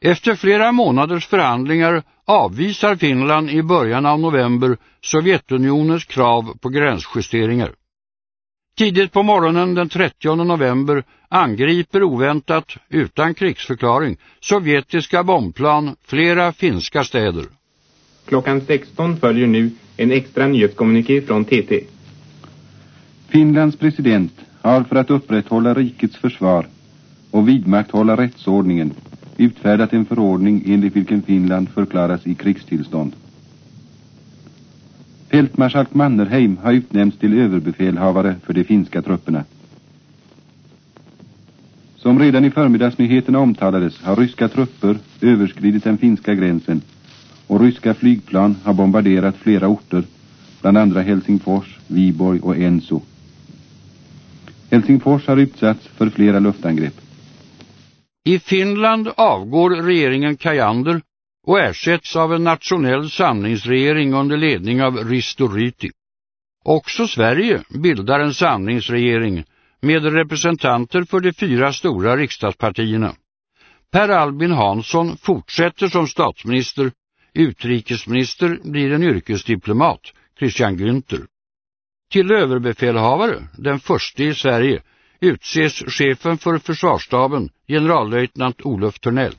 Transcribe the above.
Efter flera månaders förhandlingar avvisar Finland i början av november Sovjetunionens krav på gränsjusteringar. Tidigt på morgonen den 30 november angriper oväntat, utan krigsförklaring, sovjetiska bombplan flera finska städer. Klockan 16 följer nu en extra nyhetskommuniké från TT. Finlands president har för att upprätthålla rikets försvar och vidmakthålla rättsordningen utfärdat en förordning enligt vilken Finland förklaras i krigstillstånd. Fältmarskalk Mannerheim har utnämnts till överbefälhavare för de finska trupperna. Som redan i förmiddagsnyheterna omtalades har ryska trupper överskridit den finska gränsen och ryska flygplan har bombarderat flera orter, bland andra Helsingfors, Viborg och Enso. Helsingfors har utsatts för flera luftangrepp. I Finland avgår regeringen Kajander och ersätts av en nationell samlingsregering under ledning av Risto Ryti. Också Sverige bildar en samlingsregering med representanter för de fyra stora riksdagspartierna. Per Albin Hansson fortsätter som statsminister, utrikesminister blir en yrkesdiplomat, Christian Günther. Till överbefälhavare, den första i Sverige, utses chefen för försvarsstaben, generallöjtnant Olof Törnell.